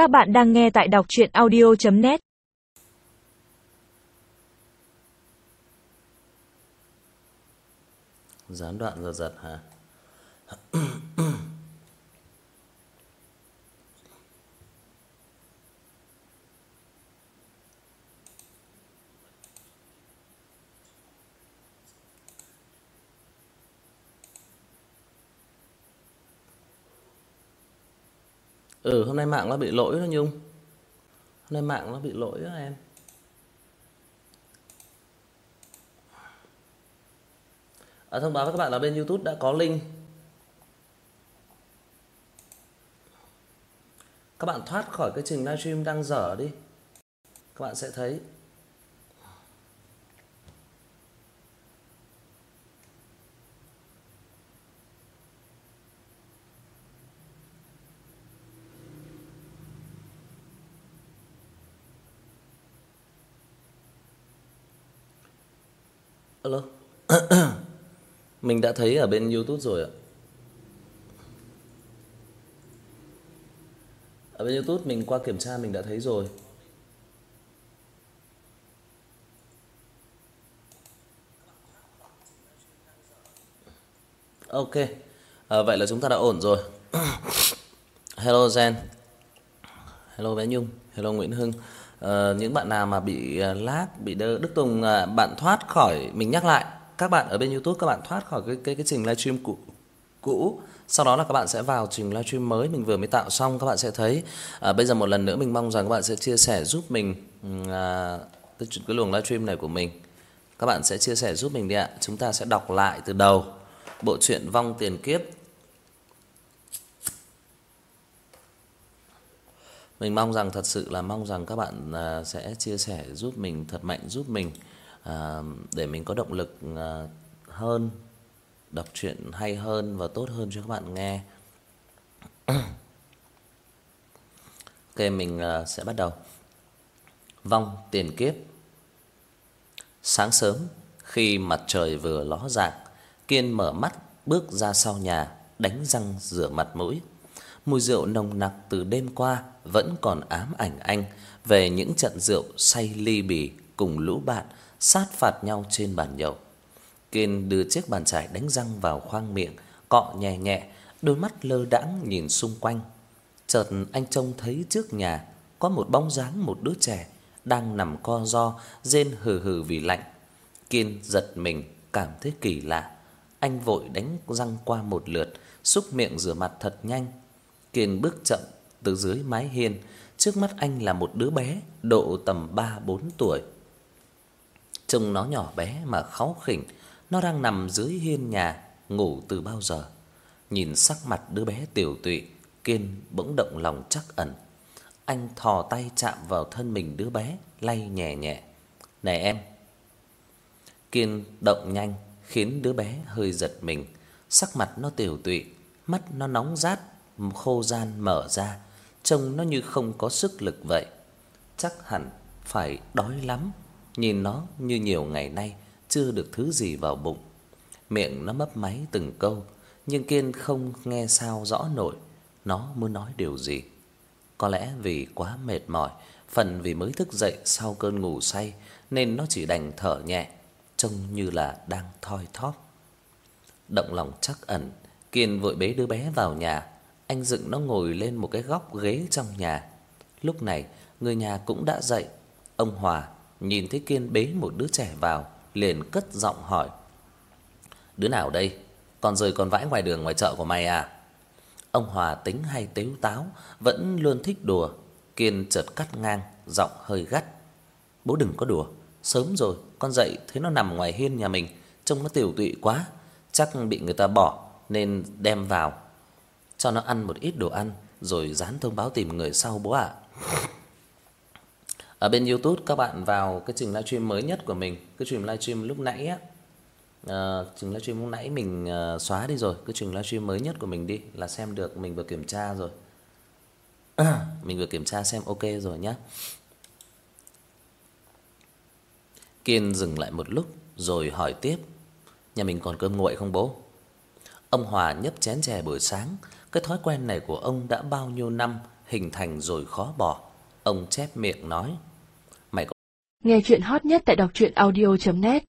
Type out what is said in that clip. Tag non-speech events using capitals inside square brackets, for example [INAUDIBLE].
Các bạn đang nghe tại đọc chuyện audio.net Gián đoạn giật giật hả? [CLEARS THROAT] Ừ, hôm nay mạng nó bị lỗi đó Nhung. Hôm nay mạng nó bị lỗi đó em. À, thông báo với các bạn là bên YouTube đã có link. Các bạn thoát khỏi cái trình livestream đang dở đi. Các bạn sẽ thấy Alo. [CLEARS THROAT] Mình đã thấy ở bên YouTube rồi ạ. Ở bên YouTube mình qua kiểm tra mình đã thấy rồi. Ok. À, vậy là chúng ta đã ổn rồi. [CLEARS THROAT] Hello Zen. Hello bé Nhung. Hello Nguyễn Hưng. Ờ, những bạn nào mà bị ờ, lag, bị đơ Đức Tùng ờ, bạn thoát khỏi mình nhắc lại, các bạn ở bên YouTube các bạn thoát khỏi cái cái cái trình livestream cũ cũ. Sau đó là các bạn sẽ vào trình livestream mới mình vừa mới tạo xong các bạn sẽ thấy. À, bây giờ một lần nữa mình mong rằng các bạn sẽ chia sẻ giúp mình ừ, à, cái, cái luồng livestream này của mình. Các bạn sẽ chia sẻ giúp mình đi ạ. Chúng ta sẽ đọc lại từ đầu. Bộ truyện vong tiền kiếp. Mình mong rằng thật sự là mong rằng các bạn à, sẽ chia sẻ giúp mình thật mạnh giúp mình à, để mình có động lực à, hơn đọc truyện hay hơn và tốt hơn cho các bạn nghe. [CLEARS THROAT] ok mình à, sẽ bắt đầu. Vong tiền kiếp. Sáng sớm khi mặt trời vừa ló dạng, Kiên mở mắt bước ra sau nhà, đánh răng rửa mặt mũi. Mùi rượu nồng nặc từ đêm qua vẫn còn ám ảnh anh về những trận rượu say ly bì cùng lũ bạn sát phạt nhau trên bàn nhậu. Kiên đưa chiếc bàn chải đánh răng vào khoang miệng, cọ nhẹ nhẹ, đôi mắt lơ đãng nhìn xung quanh. Chợt anh trông thấy trước nhà có một bóng dáng một đứa trẻ đang nằm co ro, rên hừ hừ vì lạnh. Kiên giật mình, cảm thấy kỳ lạ. Anh vội đánh răng qua một lượt, xúc miệng rửa mặt thật nhanh. Kiên bước chậm từ dưới mái hiên, trước mắt anh là một đứa bé độ tầm 3-4 tuổi. Trông nó nhỏ bé mà kháu khỉnh, nó đang nằm dưới hiên nhà ngủ từ bao giờ. Nhìn sắc mặt đứa bé tiểu tụy, Kiên bỗng động lòng trắc ẩn. Anh thò tay chạm vào thân mình đứa bé, lay nhẹ nhẹ. "Này em." Kiên động nhanh khiến đứa bé hơi giật mình, sắc mặt nó tiểu tụy, mắt nó nóng rát, khô gian mở ra, trông nó như không có sức lực vậy. Chắc hẳn phải đói lắm, nhìn nó như nhiều ngày nay chưa được thứ gì vào bụng. Miệng nó mấp máy từng câu, nhưng Kiên không nghe sao rõ nổi nó muốn nói điều gì. Có lẽ vì quá mệt mỏi, phần vì mới thức dậy sau cơn ngủ say nên nó chỉ đành thở nhẹ, trông như là đang thoi thóp. Động lòng chắc ẩn, Kiên vội bế đứa bé vào nhà, anh dựng nó ngồi lên một cái góc ghế trong nhà. Lúc này, người nhà cũng đã dậy. Ông Hòa nhìn thấy Kiên bế một đứa trẻ vào, liền cất giọng hỏi: "Đứa nào đây? Còn rời còn vãi ngoài đường ngoài chợ của mày à?" Ông Hòa tính hay tếu táo, vẫn luôn thích đùa, Kiên chợt cắt ngang, giọng hơi gắt: "Bố đừng có đùa, sớm rồi, con dậy thấy nó nằm ngoài hiên nhà mình, trông nó tiểu tụy quá, chắc bị người ta bỏ nên đem vào cho nó ăn một ít đồ ăn rồi dán thông báo tìm người sau bố ạ." Ở bên YouTube các bạn vào cái trình livestream mới nhất của mình, cái trình livestream lúc nãy á. Ờ trình livestream lúc nãy mình uh, xóa đi rồi, cái trình livestream mới nhất của mình đi là xem được mình vừa kiểm tra rồi. [CLEARS THROAT] mình vừa kiểm tra xem ok rồi nhá. Kiên dừng lại một lúc rồi hỏi tiếp, nhà mình còn cơm nguội không bố? Ông Hòa nhấp chén chè buổi sáng, cái thói quen này của ông đã bao nhiêu năm hình thành rồi khó bỏ. Ông chép miệng nói: "Mày có Nghe chuyện hot nhất tại đọc truyện audio net